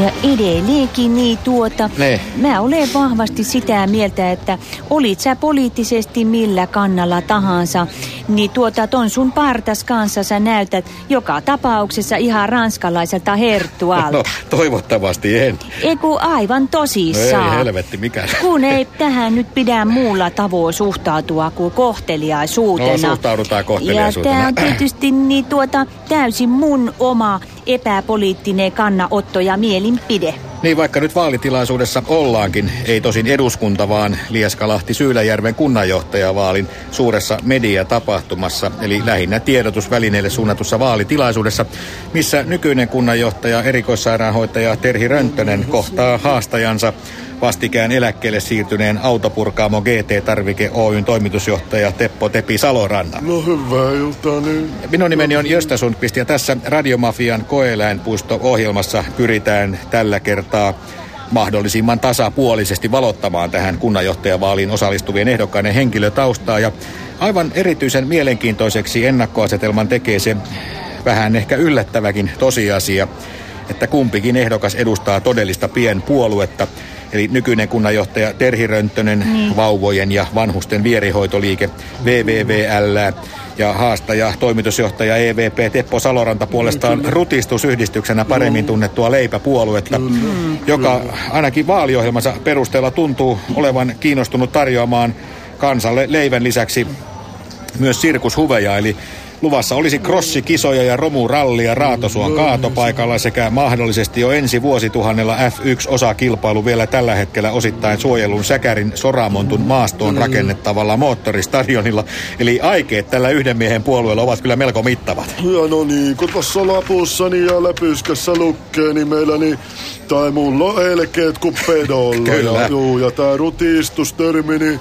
Ja edelleenkin niin tuota, Ne. mä olen vahvasti sitä mieltä, että olit sä poliittisesti millä kannalla tahansa, niin tuota ton sun partas kanssa sä näytät joka tapauksessa ihan ranskalaiselta herttualta. No, toivottavasti en. Eiku aivan No tosissaan. ei helvetti, mikä. Kun ei tähän nyt pidä muulla tavoin suhtautua kuin kohteliaisuutena. No, suhtaudutaan Ja kohteliaisuutena. tämä on tietysti niin tuota, täysin mun oma epäpoliittinen kannanotto ja mielinpide. Niin vaikka nyt vaalitilaisuudessa ollaankin, ei tosin eduskunta, vaan Lieskalahti Syyläjärven kunnanjohtajavaalin suuressa mediatapahtumassa, eli lähinnä tiedotusvälineille suunnatussa vaalitilaisuudessa, missä nykyinen kunnanjohtaja, erikoissairaanhoitaja Terhi Rönttönen kohtaa haastajansa vastikään eläkkeelle siirtyneen autopurkaamo GT-tarvike Oyn toimitusjohtaja Teppo Tepi Saloranna. No hyvää iltaa niin. Minun nimeni on Jöstä Sundqvist ja tässä Radiomafian koeläinpuisto-ohjelmassa pyritään tällä kertaa mahdollisimman tasapuolisesti valottamaan tähän kunnanjohtajavaaliin osallistuvien ehdokkaiden henkilötaustaa. Ja aivan erityisen mielenkiintoiseksi ennakkoasetelman tekee se vähän ehkä yllättäväkin tosiasia, että kumpikin ehdokas edustaa todellista pienpuoluetta. Eli nykyinen kunnanjohtaja Terhi Rönttönen, vauvojen ja vanhusten vierihoitoliike VVVL ja haastaja, toimitusjohtaja EVP Teppo Saloranta puolestaan rutistusyhdistyksenä paremmin tunnettua leipäpuoluetta, joka ainakin vaaliohjelmansa perusteella tuntuu olevan kiinnostunut tarjoamaan kansalle leivän lisäksi myös sirkushuveja, eli luvassa olisi krossikisoja ja romurallia Raatosuon kaatopaikalla sekä mahdollisesti jo ensi vuosituhannella F1-osakilpailu vielä tällä hetkellä osittain suojelun Säkärin Soramontun maastoon rakennettavalla moottoristadionilla. Eli aikeet tällä yhden miehen puolueella ovat kyllä melko mittavat. Ja no niin, kun tuossa lapussani ja läpyskässä lukee, niin meillä niin, tai mulla on elkeet kuin pedolla. Kyllä. Ja, juu, ja tää rutistustermi, niin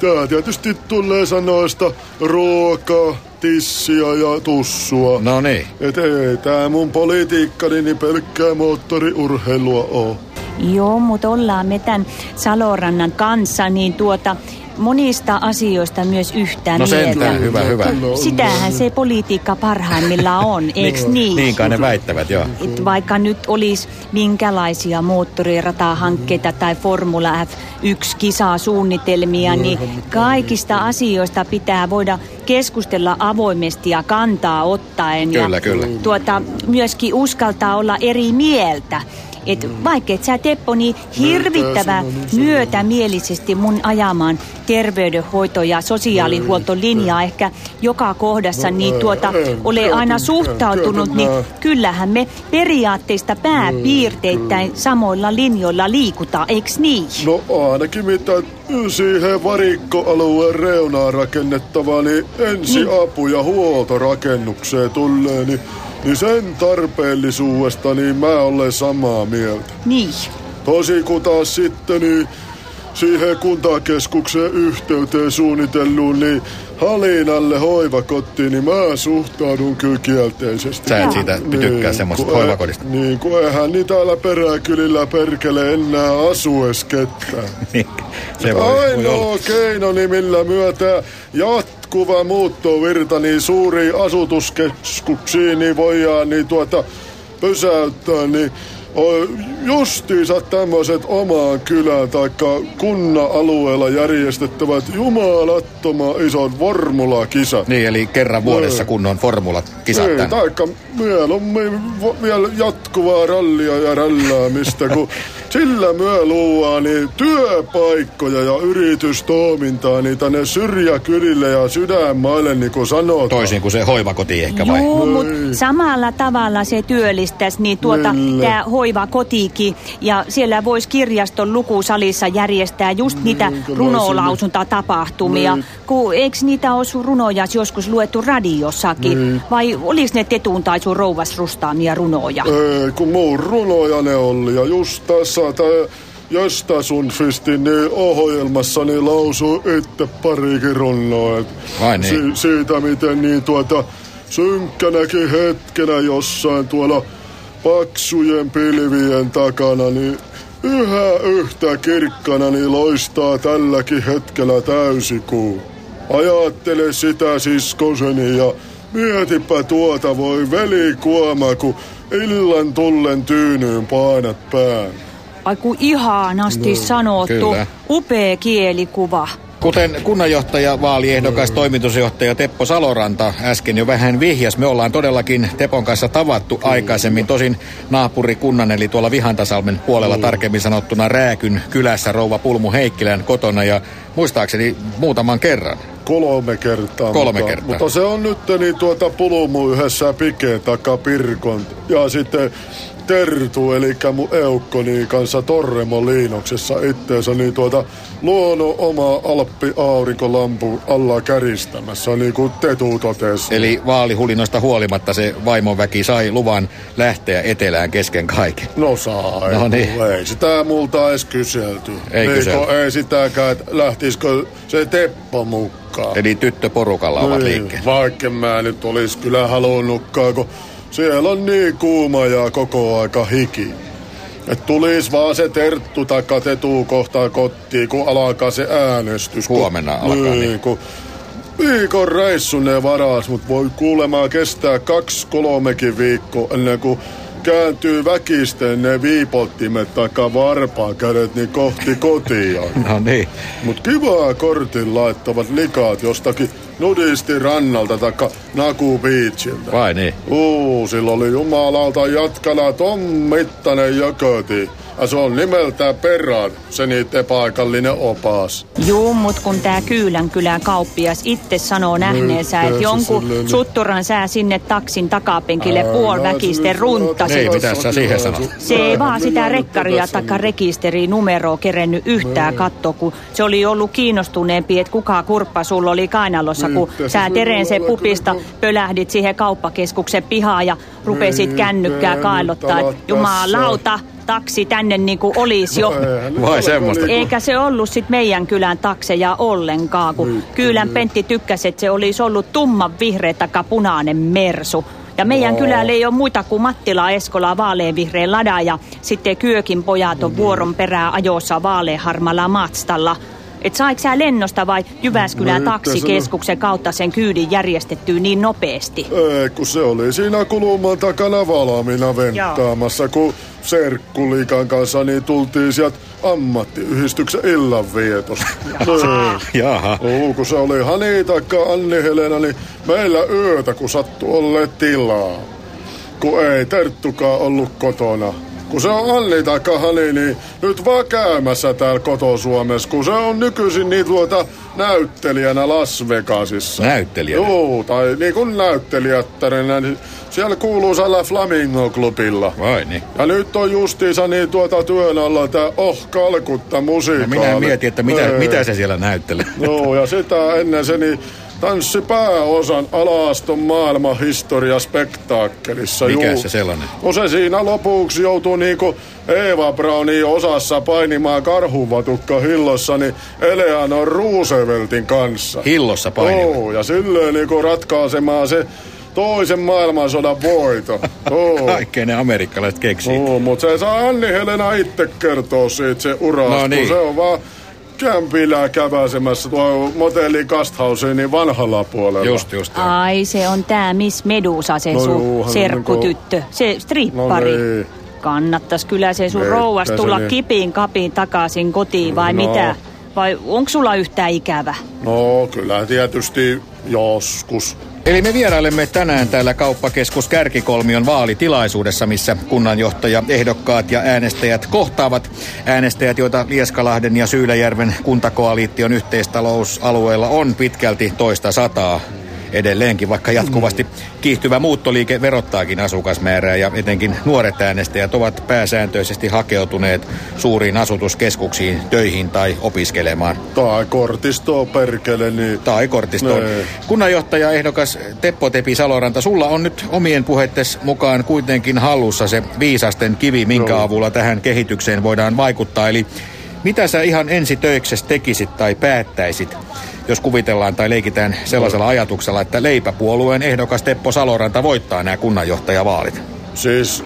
tää tietysti tulee sanoista ruoka, tissiä ja tussua. No niin. Et ei tää mun politiikkani niin pelkkää moottoriurheilua oo. Joo, mutta ollaan me tämän Salorannan kanssa, niin tuota, monista asioista myös yhtä No mieltä. hyvä, hyvä. Sitähän se politiikka parhaimmillaan on, eikö niin? Niin kai ne väittävät, joo. Et vaikka nyt olisi minkälaisia moottoriratahankkeita tai Formula F1-kisaa suunnitelmia, niin kaikista asioista pitää voida keskustella avoimesti ja kantaa ottaen. Kyllä, ja kyllä. Tuota, myöskin uskaltaa olla eri mieltä. Et vaikka et sä Teppo niin hirvittävä myötämielisesti mun ajamaan terveydenhoito- ja sosiaalihuoltolinjaa ehkä joka kohdassa, niin tuota, ole aina suhtautunut, niin kyllähän me periaatteista pääpiirteittäin samoilla linjoilla liikutaan, eiks niin? No ainakin mitä siihen varikkoalueen reunaan rakennettava, niin ensiapu ja huolto rakennukseen tulee, niin, niin sen tarpeellisuudesta niin mä olen samaa mieltä. Niin. Tosi kun taas sitten niin siihen kuntakeskuksen yhteyteen suunnitelluun, niin Halinalle hoivakotiin, niin mä suhtaudun kyllä kielteisesti. Sä et siitä tykkää semmoisesta kun e- hoivakodista. Niin, kun eihän niin täällä peräkylillä perkele enää asu edes ketään. Niin, se voi, voi olla. Ainoa keino, niin millä myötä jatkuva muuttovirta niin suuriin asutuskeskuksiin niin voidaan niin tuota pysäyttää, niin justiinsa tämmöiset omaan kylään tai kunnan alueella järjestettävät jumalattoman isot formulakisat. Niin, eli kerran vuodessa kunnon formulat kisat Niin, tänne. taikka mieluummin vo- vielä jatkuvaa rallia ja rälläämistä, kun sillä myö luodaan niin työpaikkoja ja yritystoimintaa niin tänne syrjäkylille ja sydänmaille, niin kuin sanotaan. Toisin kuin se hoivakoti ehkä vai? Joo, mutta samalla tavalla se työllistäisi, niin tuota, tämä hoiva kotikin, ja siellä voisi kirjaston lukusalissa järjestää just niitä runolausuntatapahtumia, Niin. kun eikö niitä olisi runoja joskus luettu radiossakin, Niin. vai olis ne tetun tai sun rouvas rustaamia runoja? Ei, kun muun runoja ne oli. Ja just tässä tää Josta Sundqvistin niin ohjelmassani lausui itse parikin runoa. Vai niin? siitä, miten niin tuota synkkänäkin hetkenä jossain tuolla paksujen pilvien takana, niin yhä yhtä kirkkana niin loistaa tälläkin hetkellä täysikuu. Ajattele sitä siskoseni ja mietipä tuota voi velikuoma, kun illan tullen tyynyyn painat pään. Ai ku ihanasti no, sanottu. Kyllä. Upea kielikuva. Kuten kunnanjohtaja, vaaliehdokas, toimitusjohtaja Teppo Saloranta äsken jo vähän vihjas, me ollaan todellakin Tepon kanssa tavattu aikaisemmin. Tosin naapurikunnan eli tuolla Vihantasalmen puolella tarkemmin sanottuna Rääkyn kylässä rouva Pulmu Heikkilän kotona ja muistaakseni muutaman kerran. Kolme kertaa. Kolme mutta, kertaa. Mutta se on nyt niin tuota Pulmu yhdessä Pikeen takaa Pirkon. Ja sitten Tertu, eli mun eukkoni kanssa Torremo liinoksessa itteensä, niin tuota luonut oma Alppi aurinkolampu alla käristämässä, niin kuin Tetu totesi. Eli vaalihulinoista huolimatta se vaimon väki sai luvan lähteä etelään kesken kaiken. No sai. No niin. Ei sitä multa edes kyselty. Ei niin, kyselty. Ei sitäkään, että lähtisikö se Teppo mukaan. Eli tyttöporukalla ovat niin, liikkeellä. Vaikka mä nyt olis kyllä halunnutkaan, kun siellä on niin kuuma ja koko aika hiki. Et tulis vaan se terttu tai tetuu kohtaa kotiin, kun alkaa se äänestys. Huomenna kun, alkaa, niin. niin. Kun viikon reissu ne varas, mutta voi kuulemaan kestää kaksi kolmekin viikkoa ennen kuin kääntyy väkisten ne viipottimet taikka varpaa kädet niin kohti kotia. No niin. Mut kivaa kortin laittavat likaat jostakin nudisti rannalta taikka Naku Beachiltä. Vai niin? Uu, sillä oli jumalauta jatkana ton mittainen jököti. Ja se on nimeltään Perran, se niiden paikallinen opas. Juu, mut kun tää Kyylän kylän kauppias itse sanoo nähneensä, että jonkun sutturan sää sinne taksin takapenkille puolväkisten runttasi. Ei, mitä sä siihen sanot? Se ei vaan sitä rekkaria taka rekisterinumeroa kerennyt yhtään katsoa, kun se oli ollut kiinnostuneempi, että kuka kurppa sulla oli kainalossa, kun sä Tereen se pupista pölähdit siihen kauppakeskuksen pihaan ja rupesit kännykkää kailottaa, että jumalauta, taksi tänne niin kuin olisi jo. Vai semmoista? Eikä se ollut sit meidän kylän takseja ollenkaan, kun kylän Pentti tykkäsi, että se olisi ollut tumman vihreä taka punainen mersu. Ja meidän kylällä ei ole muita kuin Mattila, Eskola, vaaleanvihreä lada ja sitten Kyökin pojat on vuoron perää ajossa vaaleanharmalla matstalla. Et saiko sä lennosta vai Jyväskylän No, taksikeskuksen kautta sen kyydin järjestettyä niin nopeasti? Ei, kun se oli siinä kuluman takana valmiina venttaamassa, kun Serkkuliikan kanssa niin tultiin sieltä ammattiyhdistyksen illanvietosta. Niin. Jaha. Oo, kun se oli Hani taikka Anni Helena, niin meillä yötä, kun sattui olleet tilaa. Kun ei Terttukaan ollut kotona. Kun se on Anni taikka Hani, niin nyt vaan käymässä täällä koto-Suomessa, kun se on nykyisin niin tuota näyttelijänä Las Vegasissa. Näyttelijänä? Joo, tai niin kuin näyttelijättärenä, niin siellä kuuluu siellä Flamingo-klubilla. Vai niin? Ja nyt on justiinsa niin tuota työn alla tää Oh Kalkutta No musiikaali. minä mietin, että mitä, Ei. mitä se siellä näyttelee. Joo, ja sitä ennen se niin tanssi pääosan Alaaston maailmanhistoria spektaakkelissa. Mikä juu. se sellainen? No se siinä lopuksi joutui niinku Eeva Browni osassa painimaan karhuvatukka hillossa, niin Eleanor Rooseveltin kanssa. Hillossa painimaan. Joo, ja silleen niinku ratkaisemaan se toisen maailmansodan voito. Oo. Kaikkea ne amerikkalaiset keksii. Oo, mutta se saa Anni Helena itse kertoa siitä se urasta, No niin. se on vaan kämpillä käväsemässä tuo motelli Gasthauseen niin vanhalla puolella. Just, just. joo. Ai, se on tää Miss Medusa, se No sun serkkutyttö. Se strippari. No niin. Kannattas kyllä se sun Niin, rouvas tulla niin. kipiin kapiin takaisin kotiin vai No. mitä? Vai onko sulla yhtään ikävä? No kyllä tietysti joskus. Eli me vierailemme tänään täällä kauppakeskus Kärkikolmion vaalitilaisuudessa, missä kunnanjohtaja, ehdokkaat ja äänestäjät kohtaavat. Äänestäjät, joita Lieskalahden ja Syyläjärven kuntakoalition yhteistalousalueella on pitkälti toista sataa edelleenkin, vaikka jatkuvasti kiihtyvä muuttoliike verottaakin asukasmäärää ja etenkin nuoret äänestäjät ovat pääsääntöisesti hakeutuneet suuriin asutuskeskuksiin töihin tai opiskelemaan. Tai kortisto perkele, niin... Tai kortistoon. Nee. Kunnanjohtaja ehdokas Teppo Tepi Saloranta, sulla on nyt omien puheittes mukaan kuitenkin hallussa se viisasten kivi, minkä Joo. avulla tähän kehitykseen voidaan vaikuttaa. Eli mitä sä ihan ensi töiksessä tekisit tai päättäisit, jos kuvitellaan tai leikitään sellaisella ajatuksella, että leipäpuolueen ehdokas Teppo Saloranta voittaa nämä kunnanjohtajavaalit? Siis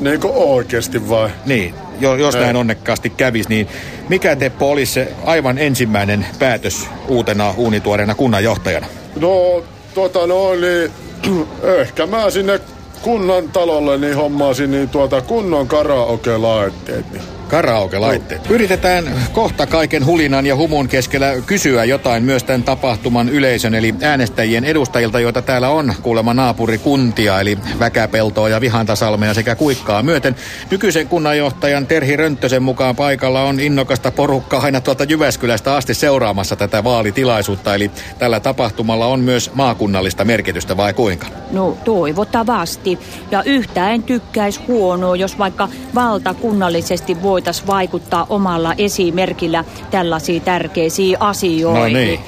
niinku oikeesti vai? Niin, jo, jos Ei. näin onnekkaasti kävisi, niin mikä Teppo olisi se aivan ensimmäinen päätös uutena uunituoreena kunnanjohtajana? No, tota no, niin... Ehkä mä sinne kunnan talolle niin hommaasin niin tuota kunnon karaoke-laitteet. Niin. Karaoke-laitteet. Yritetään kohta kaiken hulinan ja humun keskellä kysyä jotain myös tämän tapahtuman yleisön, eli äänestäjien edustajilta, joita täällä on kuulemma naapurikuntia, eli Väkäpeltoa ja Vihantasalmea sekä Kuikkaa myöten. Nykyisen kunnanjohtajan Terhi Rönttösen mukaan paikalla on innokasta porukkaa aina tuolta Jyväskylästä asti seuraamassa tätä vaalitilaisuutta, eli tällä tapahtumalla on myös maakunnallista merkitystä vai kuinka? No toivottavasti. Ja yhtä en tykkäisi huonoa, jos vaikka valtakunnallisesti voi voitaisiin vaikuttaa omalla esimerkillä tällaisiin tärkeisiin asioihin. No niin.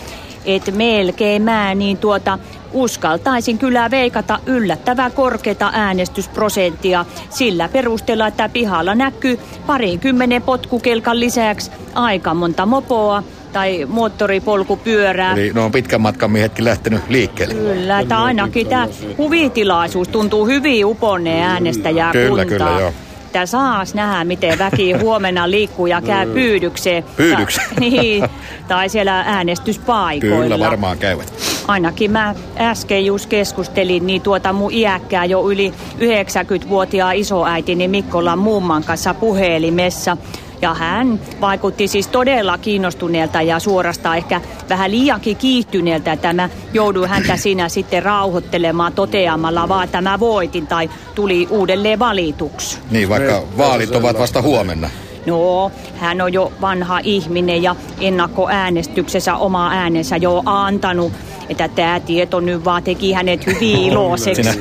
Et melkein mä niin tuota uskaltaisin kyllä veikata yllättävää korkeata äänestysprosenttia sillä perusteella, että pihalla näkyy parinkymmenen potkukelkan lisäksi aika monta mopoa tai moottoripolkupyörää. Eli ne on pitkän matkan miehetkin lähtenyt liikkeelle. Kyllä, että ainakin tämä huvitilaisuus tuntuu hyvin uponneen äänestäjää Kyllä, kyllä, joo että saas nähdä, miten väki huomenna liikkuu ja käy mm. pyydykseen. Pyydykseen? Ta- niin, tai siellä äänestyspaikoilla. Kyllä, varmaan käyvät. Ainakin mä äsken just keskustelin, niin tuota mun iäkkää jo yli 90-vuotiaan isoäitini Mikkolan mumman kanssa puhelimessa. Ja hän vaikutti siis todella kiinnostuneelta ja suorastaan ehkä vähän liiankin kiihtyneeltä, että mä jouduin häntä siinä sitten rauhoittelemaan toteamalla vaan, että mä voitin tai tuli uudelleen valituksi. Niin, vaikka vaalit ovat vasta huomenna. No, hän on jo vanha ihminen ja ennakkoäänestyksessä oma äänensä jo antanut. Että tämä tieto nyt vaan teki hänet hyvin iloiseksi. Sinä,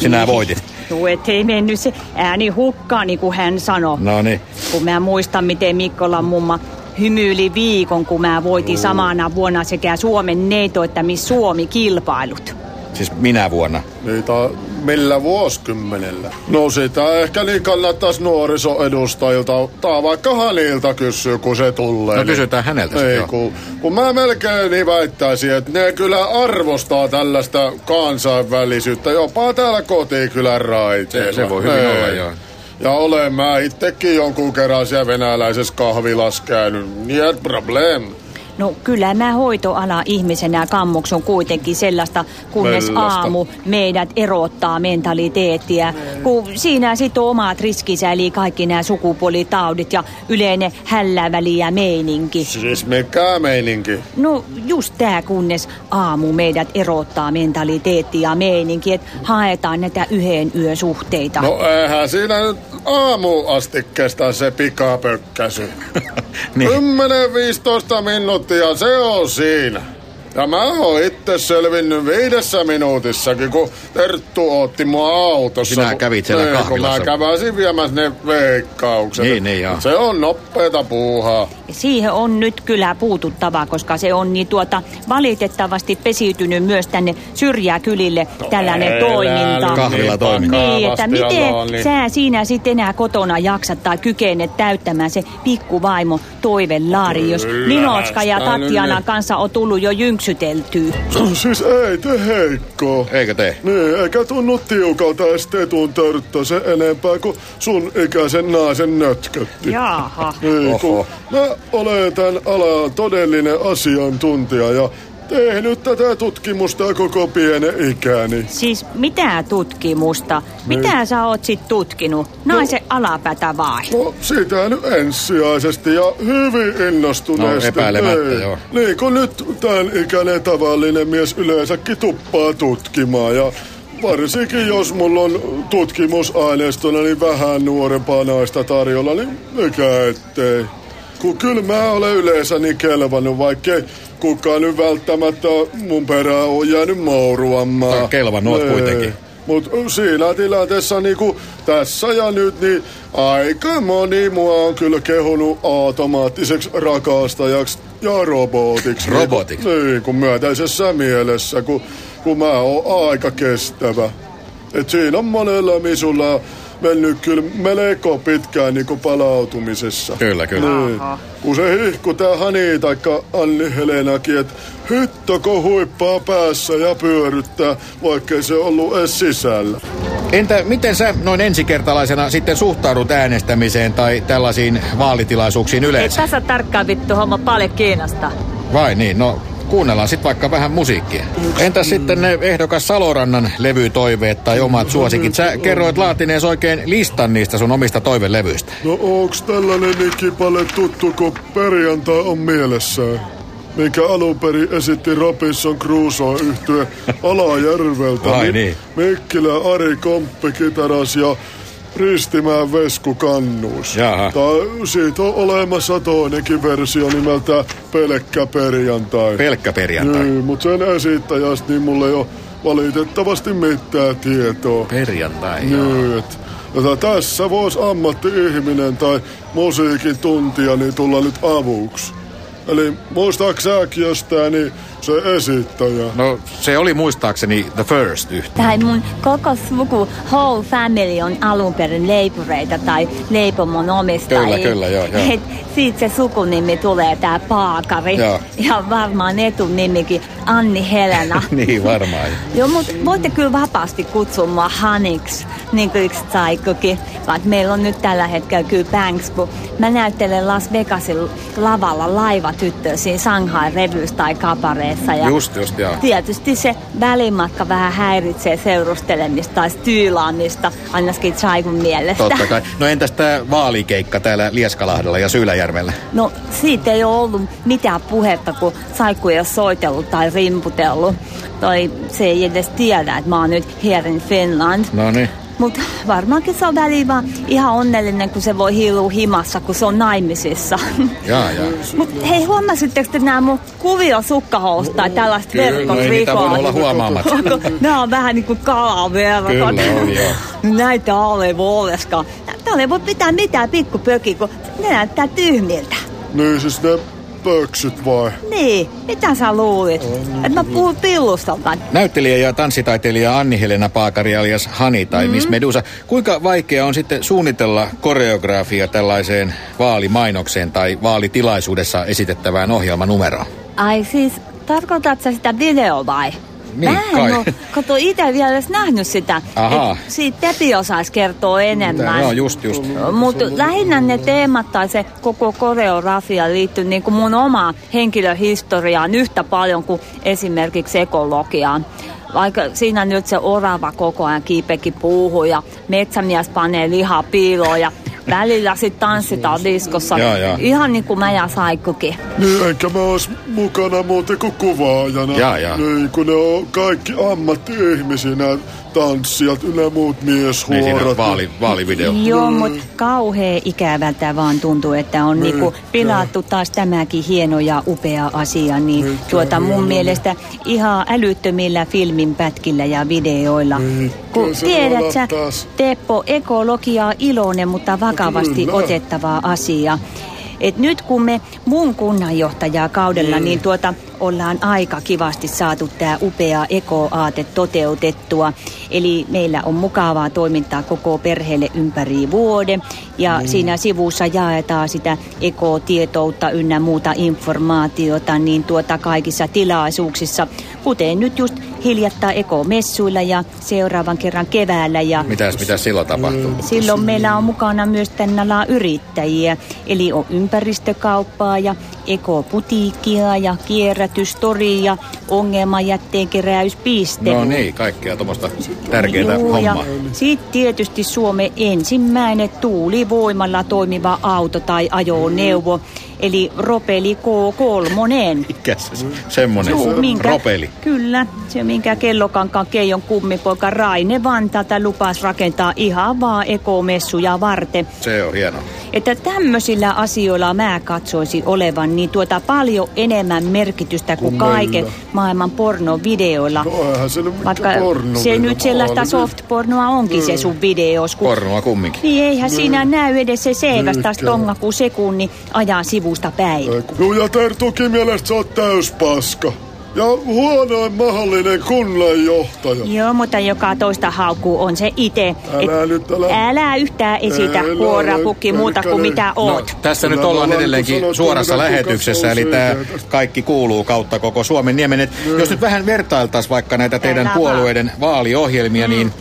sinä voitit. No ettei mennyt se ääni hukkaan, niin kuin hän sanoi. No niin. Kun mä muistan, miten Mikkolan mumma hymyili viikon, kun mä voitin samana vuonna sekä Suomen neito että Miss Suomi kilpailut. Siis minä vuonna? Niitä millä vuosikymmenellä? No sitä ehkä niin kannattaisi nuorisoedustajilta tai vaikka häniltä kysyä, kun se tulee. No kysytään häneltä Ei, kun, kun mä melkein niin väittäisin, että ne kyllä arvostaa tällaista kansainvälisyyttä, jopa täällä kotikylän raiteilla. Se, se voi hyvin Ei. olla, joo. Ja olen mä itsekin jonkun kerran siellä venäläisessä kahvilassa käynyt. Niet problem. No kyllä mä hoitoala ihmisenä kammuksun kuitenkin sellaista, kunnes Mellasta. aamu meidät erottaa mentaliteettiä. Kun siinä sitten on omat riskinsä, eli kaikki nämä sukupuolitaudit ja yleinen hälläväli ja meininki. Siis mikä meininki? No just tää, kunnes aamu meidät erottaa mentaliteettiä ja meininki, että haetaan näitä yhden yösuhteita. No eihän siinä nyt aamu asti kestää se pikapökkäsy. niin. 10-15 minuuttia, se on siinä. Ja mä oon itse selvinnyt viidessä minuutissakin, kun Terttu otti mua autossa. Sinä kävit siellä niin, kahvilassa. Kun mä käväsin viemässä ne veikkaukset. Niin, niin joo. Se on nopeeta puuhaa. Siihen on nyt kyllä puututtava, koska se on niin tuota valitettavasti pesiytynyt myös tänne syrjäkylille no, tällainen elä, toiminta. Kahvilla toiminta. Niin, että miten on, niin. sä siinä sitten enää kotona jaksat tai kykenet täyttämään se pikkuvaimo toivelaari, jos Minotska ja Tatjana niin. kanssa on tullut jo jynksyteltyä. Siis ei te heikko. Eikö te? Niin, eikä tunnu tiukalta edes tetun se enempää kuin sun ikäisen naisen nötkötti. Jaha. Niin, kun mä olen tämän alan todellinen asiantuntija ja tehnyt tätä tutkimusta koko pienen ikäni. Siis mitä tutkimusta? Niin. Mitä sä oot sit tutkinut? Naisen no, alapäätä vai? No sitä nyt ensisijaisesti ja hyvin innostuneesti. No epäilemättä Ei. joo. Niin kun nyt tämän ikäinen tavallinen mies yleensäkin tuppaa tutkimaan ja Varsinkin jos mulla on tutkimusaineistona niin vähän nuorempaa naista tarjolla, niin mikä ettei. Kun kyllä mä olen yleensä niin kelvannut, vaikkei kukaan nyt välttämättä mun perää on jäänyt mouruamaan. Kelvannut kuitenkin. Mutta siinä tilanteessa niinku tässä ja nyt, niin aika moni mua on kyllä kehunut automaattiseksi rakastajaksi ja robotiksi. Robotiksi? Niin, kun myötäisessä mielessä, kun, kun mä oon aika kestävä. Et siinä on monella misulla mennyt kyllä melko pitkään niin kuin palautumisessa. Kyllä, kyllä. Niin. Kun se hihku tää Hani taikka Anni Helenakin, että hyttoko huippaa päässä ja pyöryttää, vaikkei se ollut edes sisällä. Entä miten sä noin ensikertalaisena sitten suhtaudut äänestämiseen tai tällaisiin vaalitilaisuuksiin yleensä? Ei tässä tarkkaan vittu homma paljon Kiinasta. Vai niin, no kuunnellaan sitten vaikka vähän musiikkia. Entäs sitten ne ehdokas Salorannan levytoiveet tai omat suosikit? Sä kerroit laatinees oikein listan niistä sun omista toivelevyistä. No onks tällainen kipale tuttu, kun perjantai on mielessään? Minkä alun perin esitti Robinson Crusoe yhtye Alajärveltä. Ai niin. Mikkilä Ari Komppi kitaras ja Ristimään Vesku Kannus. Jaha. Tai siitä on olemassa toinenkin versio nimeltä Pelkkä perjantai. Pelkkä perjantai. Niin, mutta sen esittäjästä niin mulla ei ole valitettavasti mitään tietoa. Perjantai. Niin, et, että tässä voisi ammatti-ihminen tai musiikin tuntija niin tulla nyt avuksi. Eli muistaaks säkin jostain, niin se esittäjä. No se oli muistaakseni The First yhtä. Tai mun koko suku, whole family on alun perin leipureita tai leipomon omistajia. Kyllä, kyllä, joo, joo. Et siitä se sukunimi tulee, tää Paakari. Joo. Ja varmaan etunimikin Anni Helena. niin varmaan. Joo, mutta voitte kyllä vapaasti kutsua mua Haniksi, niin kuin yksi taikkokin. Vaikka meillä on nyt tällä hetkellä kyllä Banks, kun mä näyttelen Las Vegasin lavalla laivatyttöä siinä Shanghai revyssä tai kapareessa. Ja Just, just, joo. Tietysti se välimatka vähän häiritsee seurustelemista tai styylaamista, ainakin Chaikun mielestä. Totta kai. No entäs tää vaalikeikka täällä Lieskalahdella ja Syläjärvellä? No siitä ei ole ollut mitään puhetta, kun Saikku ei ole soitellut tai rimputellut. Tai se ei edes tiedä, että mä oon nyt here in Finland. No niin. Mutta varmaankin se on väliin vaan ihan onnellinen, kun se voi hiilua himassa, kun se on naimisissa. Jaa, jaa. Mutta hei, huomasitteko te nämä mun kuvio sukkahousta tai tällaista Kyllä, no olla huomaamatta. Nämä on vähän niin kuin kalaverkot. Kyllä on, joo. Näitä ei voi ollenkaan. Täällä ei voi pitää mitään pikkupökiä, kun ne näyttää tyhmiltä. Niin siis ne pöksyt vai? Niin, mitä sä luulit? Että mä puhun pillustalta. Näyttelijä ja tanssitaiteilija Anni-Helena Paakari alias Hani tai mm-hmm. Miss Medusa. Kuinka vaikea on sitten suunnitella koreografia tällaiseen vaalimainokseen tai vaalitilaisuudessa esitettävään ohjelmanumeroon? Ai siis, tarkoitatko sä sitä videoa vai? Niin, Mä kai. en kato itse vielä edes nähnyt sitä. Ahaa. Et siitä Tepi osaisi kertoa enemmän. Joo, just, just. Mutta lähinnä ne teemat tai se koko koreografia liittyy niin kuin mun omaan henkilöhistoriaan yhtä paljon kuin esimerkiksi ekologiaan. Vaikka siinä nyt se orava koko ajan kiipekin puuhun ja metsämies panee lihaa piiloon ja välillä sitten tanssitaan diskossa. Joo, joo. Ihan niin kuin mä ja Saikkukin. Niin, enkä mä ois mukana muuten kuin kuvaajana. Jaa, jaa. Niin, kun ne on kaikki ammatti-ihmisiä, nämä tanssijat ynnä muut Niin mieshuorat. siinä vaali, vaalivideo. Joo, mutta kauhea ikävältä vaan tuntuu, että on Niin, niinku pilattu taas tämäkin hieno ja upea asia. Niin Niin, tuota mun hieno. mielestä ihan älyttömillä filmin pätkillä ja videoilla. Niin, Kun tiedät sä. Teppo, ekologia on iloinen, mutta vakavasti kyllä. otettava asia. Et nyt kun me mun kunnanjohtajaa kaudella, Mm. niin tuota ollaan aika kivasti saatu tämä upea ekoaate toteutettua. Eli meillä on mukavaa toimintaa koko perheelle ympäri vuoden. Ja siinä sivussa jaetaan sitä ekotietoutta ynnä muuta informaatiota niin tuota kaikissa tilaisuuksissa. Kuten nyt just hiljattain ekomessuilla ja seuraavan kerran keväällä. Ja Mitäs, mitäs silloin tapahtuu? Silloin meillä on mukana myös tänne alan yrittäjiä, eli on ympäristökauppaa ja ekoputiikkia ja kierrätystori ja ongelmajätteen keräyspiste. No niin, kaikkea tuommoista tärkeää ja hommaa. sitten tietysti Suomen ensimmäinen tuulivoimalla toimiva auto tai ajoneuvo, eli Ropeli K3. Mikäs se semmonen Juu, minkä, ropeli? Kyllä, se minkä kellokankaan Keijon kummipoika Raine Vantaalta lupasi rakentaa ihan vaan ekomessuja varten. Se on hieno. Että tämmöisillä asioilla mä katsoisin olevan niin tuota paljon enemmän merkitystä kuin Kun kaiken meillä. maailman pornovideoilla. No se Vaikka pornovideo. se nyt sellaista soft-pornoa onkin se sun videos. Kun Pornoa kumminkin. niin eihän siinä näy edes se seiväs taas Eikä. tonga kuin sekunni ajan sivusta päin. Joo, ja Tertukin mielestä sä oot täyspaska. Ja huonoin mahdollinen kunnanjohtaja. Joo, mutta joka toista haukkuu on se itse. Älä nyt, älä. Älä yhtään esitä Älä huorapukki muuta kuin mitä No, oot. tässä Kyllä nyt ollaan edelleenkin suorassa lähetyksessä, eli tämä kaikki kuuluu kautta koko Suomen niemen. Et Jos nyt vähän vertailtaisiin vaikka näitä teidän Älä puolueiden vaaliohjelmia, niin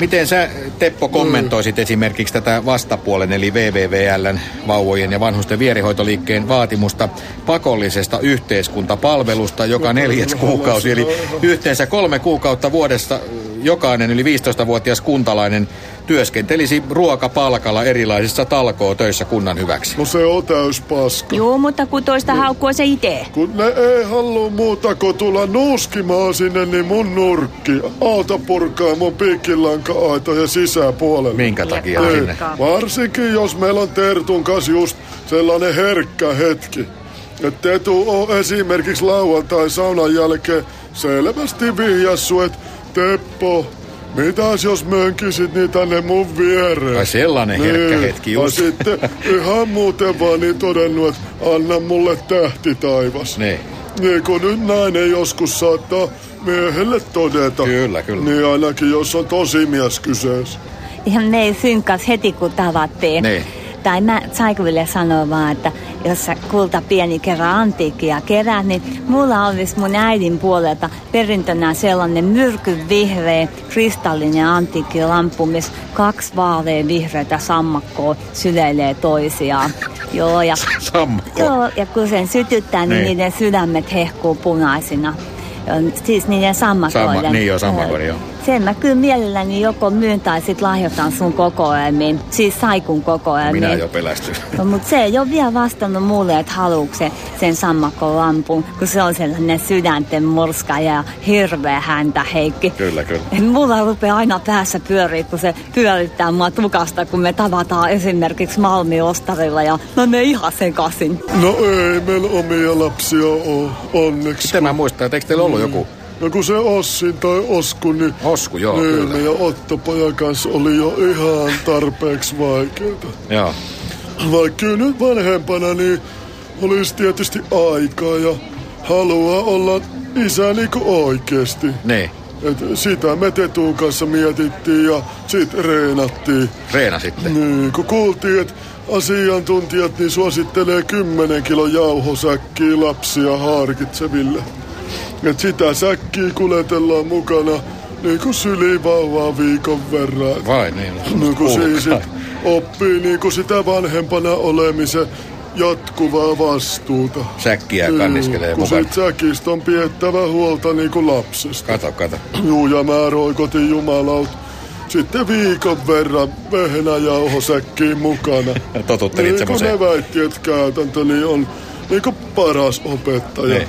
Miten sä, Teppo, kommentoisit esimerkiksi tätä vastapuolen eli WWVLn vauvojen ja vanhusten vierihoitoliikkeen vaatimusta pakollisesta yhteiskuntapalvelusta joka neljäs kuukausi, eli yhteensä kolme kuukautta vuodessa jokainen yli 15-vuotias kuntalainen työskentelisi ruokapalkalla erilaisissa talkoo-töissä kunnan hyväksi. No se on täys paska. Joo, mutta kun toista haukkua se itse. Kun ne ei halua muuta kuin tulla nuuskimaan sinne, niin mun nurkki. Aalta purkaa mun piikkilanka-aitojen sisäpuolelle. Minkä takia Ei, sinne? Varsinkin jos meillä on Tertun kanssa just sellainen herkkä hetki. Että Tetu on esimerkiksi lauantai saunan jälkeen selvästi vihjassu, että Teppo, mitäs jos mönkisit niin tänne mun viereen? Ai sellainen herkkä hetki Ja just. sitten ihan muuten vaan niin todennut, että anna mulle tähti taivas. Niin. Niin kun nyt nainen joskus saattaa miehelle todeta. Kyllä, kyllä. Niin ainakin jos on tosi mies kyseessä. Ihan me ei synkkas heti kun tavattiin. Niin. Tai mä Tsaikuville sanoa vaan, että jos sä kulta pieni kerran antiikkia kerät, niin mulla olisi mun äidin puolelta perintönä sellainen myrkyn vihreä kristallinen antiikkilampu, missä kaksi vaalean vihreätä sammakkoa syleilee toisiaan. Joo, ja, Sammakko. joo, ja kun sen sytyttää, niin, Niin. niiden sydämet hehkuu punaisina. Siis niiden sammakoiden. Samma- niin joo, sammakoiden, joo. Sen mä kyllä mielelläni joko myyn tai sit lahjoitan sun kokoelmiin. Siis saikun kokoelmiin. Minä jo pelästyn. No, mutta se ei ole vielä vastannut mulle, että haluuks se sen sammakkolampun, kun se on sellainen sydänten murska ja hirveä häntä heikki. Kyllä, kyllä. Et mulla rupeaa aina päässä pyöriä, kun se pyörittää mua tukasta, kun me tavataan esimerkiksi Malmi-ostarilla ja no ne ihan sekasin. No ei meillä omia lapsia ole, onneksi. Sitten mä muistan, että eikö teillä ollut joku No kun se Ossin tai Osku, niin... Osku, joo, niin, kyllä. meidän Otto-pojan kanssa oli jo ihan tarpeeksi vaikeeta. Joo. Vaikka kyllä nyt vanhempana, niin olisi tietysti aikaa ja haluaa olla isä niinku oikeesti. Niin. Et sitä me Tetun kanssa mietittiin ja sit reenattiin. Reena sitten. Niin, kun kuultiin, että asiantuntijat niin suosittelee 10 kilon jauhosäkkiä lapsia harkitseville. Et sitä säkkiä kuljetellaan mukana niin kuin sylivauvaa viikon verran. Vai niin. No kun Kuulkaa. se sit oppii niin kuin sitä vanhempana olemisen jatkuvaa vastuuta. Säkkiä Niin, kanniskelee kun mukana. sit säkistä on piettävä huolta niin kuin lapsesta. Kato, kato. Juu, ja mä roikotin jumalaut. Sitten viikon verran vehnäjauhosäkkiin mukana. Totuttelit niin kun semmoiseen. ne väitti, että käytäntö niin on niin kuin paras opettaja. Niin.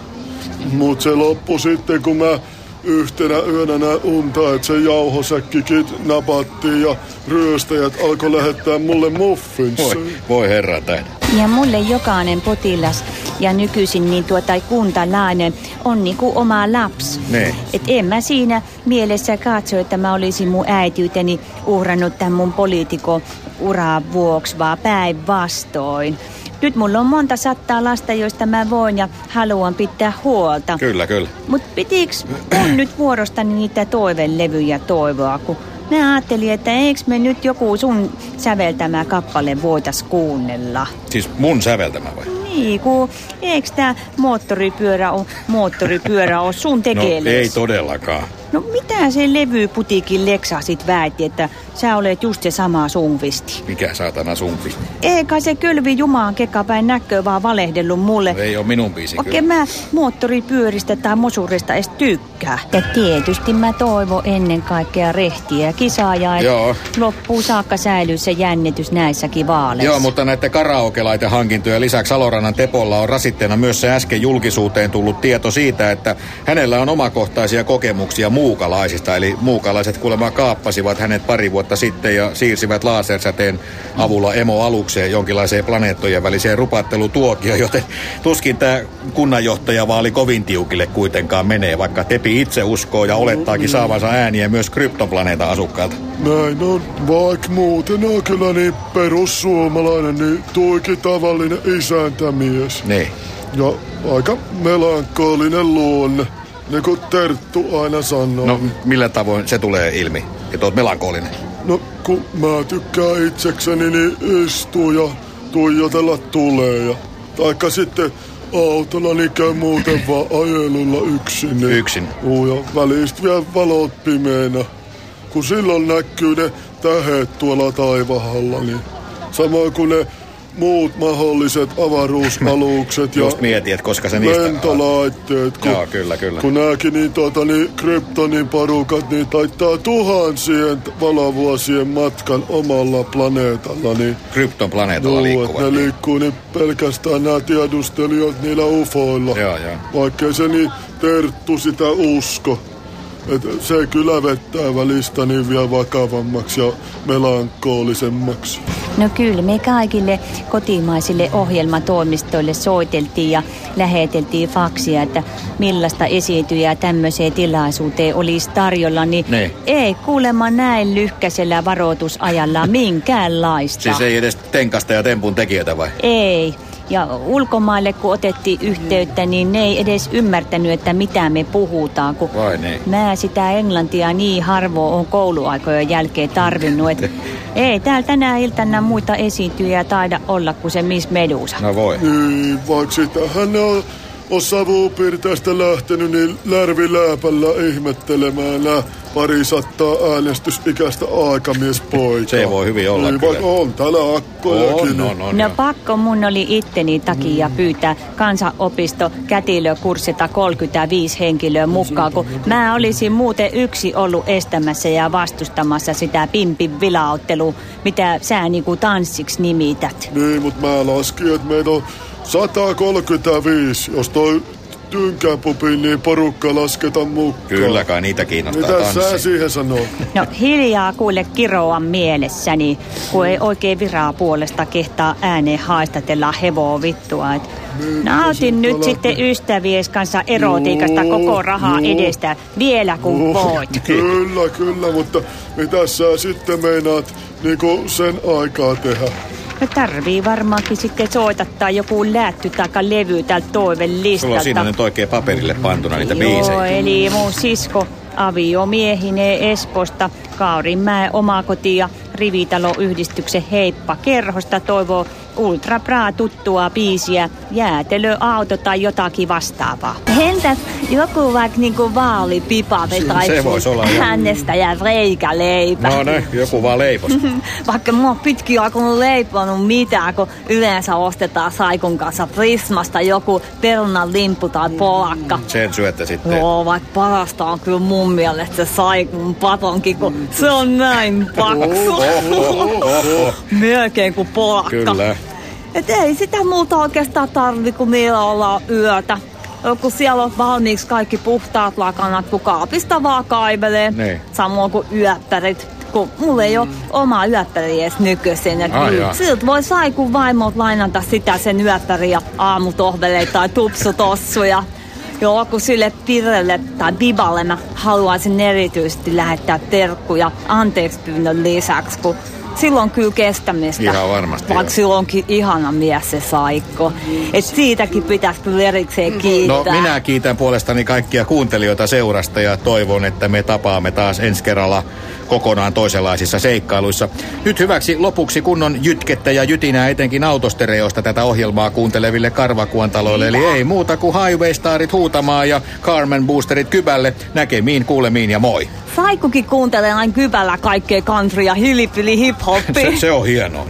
Mut se loppui sitten, kun mä yhtenä yönä näin unta, että se jauhosäkkikin napattiin ja ryöstäjät alkoi lähettää mulle muffinsia. Voi, voi herra täin. Ja mulle jokainen potilas ja nykyisin niin tuota kuntalainen on niinku oma lapsi. Niin. Et en mä siinä mielessä katso, että mä olisin mun äitiyteni uhrannut tämän mun poliitikon uraa vuoksi, vaan päinvastoin. Nyt mulla on monta sattaa lasta, joista mä voin ja haluan pitää huolta. Kyllä, kyllä. Mutta pitiks mun nyt vuorostani niitä toivelevyjä toivoa, kun mä ajattelin, että eikö me nyt joku sun säveltämä kappale voitais kuunnella. Siis mun säveltämä vai? Niin, kun eikö tää moottoripyörä on, moottoripyörä on sun No tekeles? ei todellakaan. No mitä se levyputiikin Leksa sit väitti, että sä olet just se sama sungvisti? Mikä saatana sumpi? Eikä se kylvi Jumaan kekapäin näköä vaan valehdellut mulle. Ei ole minun biisi Okei, kyllä. mä moottoripyöristä tai mosurista edes tykkää. Ja tietysti mä toivon ennen kaikkea rehtiä ja kisaajaa, Joo. loppuun saakka säilyy se jännitys näissäkin vaaleissa. Joo, mutta näiden karaoke-laitehankintojen lisäksi Salorannan Tepolla on rasitteena myös se äsken julkisuuteen tullut tieto siitä, että hänellä on omakohtaisia kokemuksia muukalaisista. Eli muukalaiset kuulemma kaappasivat hänet pari vuotta sitten ja siirsivät lasersäteen avulla emo-alukseen jonkinlaiseen planeettojen väliseen rupattelutuokioon, joten tuskin tämä kunnanjohtajavaali kovin tiukille kuitenkaan menee, vaikka Tepi itse uskoo ja olettaakin saavansa ääniä myös kryptoplaneetan asukkailta. Näin on, vaikka muuten on kyllä niin perussuomalainen, niin tuikin tavallinen isäntämies. Niin. Ja aika melankolinen luonne, niin kuin Terttu aina sanoo. No millä tavoin se tulee ilmi, että oot melankolinen? No, kun mä tykkään itsekseni, niin istua ja tuijotella tulee. Ja, taikka sitten autolla niin käy muuten vaan ajelulla yksin. Niin, Yksin. Uu, ja välistä vielä valot pimeänä. kun silloin näkyy ne tähet tuolla taivahalla, niin samoin kuin ne muut mahdolliset avaruusalukset ja Just mietin, että koska se niistä... lentolaitteet. Kun, Joo, kyllä, kyllä. Kun nääkin niin, tuota, niin kryptonin porukat niin taittaa tuhansien valovuosien matkan omalla planeetalla, niin Krypton planeetalla Juu, liikkuvat. ne liikkuu niin pelkästään nämä tiedustelijat niillä ufoilla. Joo, joo. Vaikkei se niin Terttu sitä usko. Et se kyllä vettää välistä niin vielä vakavammaksi ja melankoolisemmaksi. No kyllä, me kaikille kotimaisille ohjelmatoimistoille soiteltiin ja läheteltiin faksia, että millaista esiintyjää tämmöiseen tilaisuuteen olisi tarjolla, niin Ne. ei kuulemma näin lyhkäisellä varoitusajalla minkäänlaista. Siis ei edes tenkasta ja tempun tekijöitä vai? Ei. Ja ulkomaille kun otettiin yhteyttä, niin ne ei edes ymmärtänyt, että mitä me puhutaan. Kun Vai niin? Mä sitä englantia niin harvoin on kouluaikojen jälkeen tarvinnut, että ei täällä tänä iltana muita esiintyjiä taida olla kuin se Miss Medusa. No voi. Niin, vaikka sitähän on, on savupiirteistä lähtenyt niin lärvilääpällä ihmettelemään nämä pari sattaa äänestysikäistä aikamiespoikaa. Se voi hyvin olla niin, kyllä. on täällä akkojakin. On, on, on. No pakko mun oli itteni takia pyytää kansanopisto kätilökurssilta 35 henkilöä mukaan, kun mä olisin muuten yksi ollut estämässä ja vastustamassa sitä pimpin vilauttelua, mitä sä niinku tanssiksi nimität. Niin, mutta mä laskin, että meitä on 135, jos toi tynkäpupin niin porukka lasketaan mukaan. Kyllä kai niitä kiinnostaa Mitä sä tanssi. siihen sanoo? No hiljaa kuule kiroa mielessäni, kun ei oikein viraa puolesta kehtaa ääneen haistatella hevoa vittua. Et nautin nyt sitten ystävies kanssa erotiikasta koko rahaa Joo. edestä vielä kun voit. Kyllä, kyllä, mutta mitä sä sitten meinaat niinku sen aikaa tehdä? No tarvii varmaankin sitten soitattaa joku lätty tai levy tältä toivelistalta. Sulla on siinä nyt oikein paperille pantuna niitä Joo, biisejä. eli mun sisko aviomiehinen Esposta, Kaurinmäen omakoti ja rivitaloyhdistyksen Heippa Kerhosta toivoo Ultra Bra tuttua biisiä, jäätelöauto tai jotakin vastaavaa. Entäs joku vaikka niinku vaalipipa tai se vois olla, hänestä ja reikäleipä? No ne, joku vaan leipos. Vaikka mä oon pitkin aikonut leiponut mitään, kun yleensä ostetaan Saikun kanssa Prismasta joku perunanlimppu tai polakka. Sen syötte sitten. Joo, vaikka parasta on kyllä mun mielestä se Saikun patonki, kun se on näin paksu. Melkein kuin polakka. Kyllä. Et ei sitä multa oikeastaan tarvi, kun niillä ollaan yötä. Kun siellä on valmiiksi kaikki puhtaat lakanat, kun kaapista vaan kaivelee. Niin. Samoin kuin yöppärit. Kun mulla ei ole oma yöppäri edes nykyisin. Et Ai jaa. siltä voi saikun vaimot lainata sitä sen yöppäri ja aamutohvele tai tupsutossuja. Joo, kun sille Pirelle tai Biballe mä haluaisin erityisesti lähettää terkkuja anteeksi pyynnön lisäksi, kun silloin kyllä kestämistä. Ihan varmasti, Vaikka onkin ihana mies se saikko. Et siitäkin pitäisi kyllä erikseen kiittää. No minä kiitän puolestani kaikkia kuuntelijoita seurasta ja toivon, että me tapaamme taas ensi kerralla kokonaan toisenlaisissa seikkailuissa. Nyt hyväksi lopuksi kunnon jytkettä ja jytinää etenkin autostereosta tätä ohjelmaa kuunteleville karvakuontaloille. Eli ei muuta kuin Highway Starit huutamaan ja Carmen Boosterit kybälle. Näkemiin, kuulemiin ja moi. Saikkukin kuuntelee aina kyvällä kaikkea country ja hilipili hip Se, se on hienoa.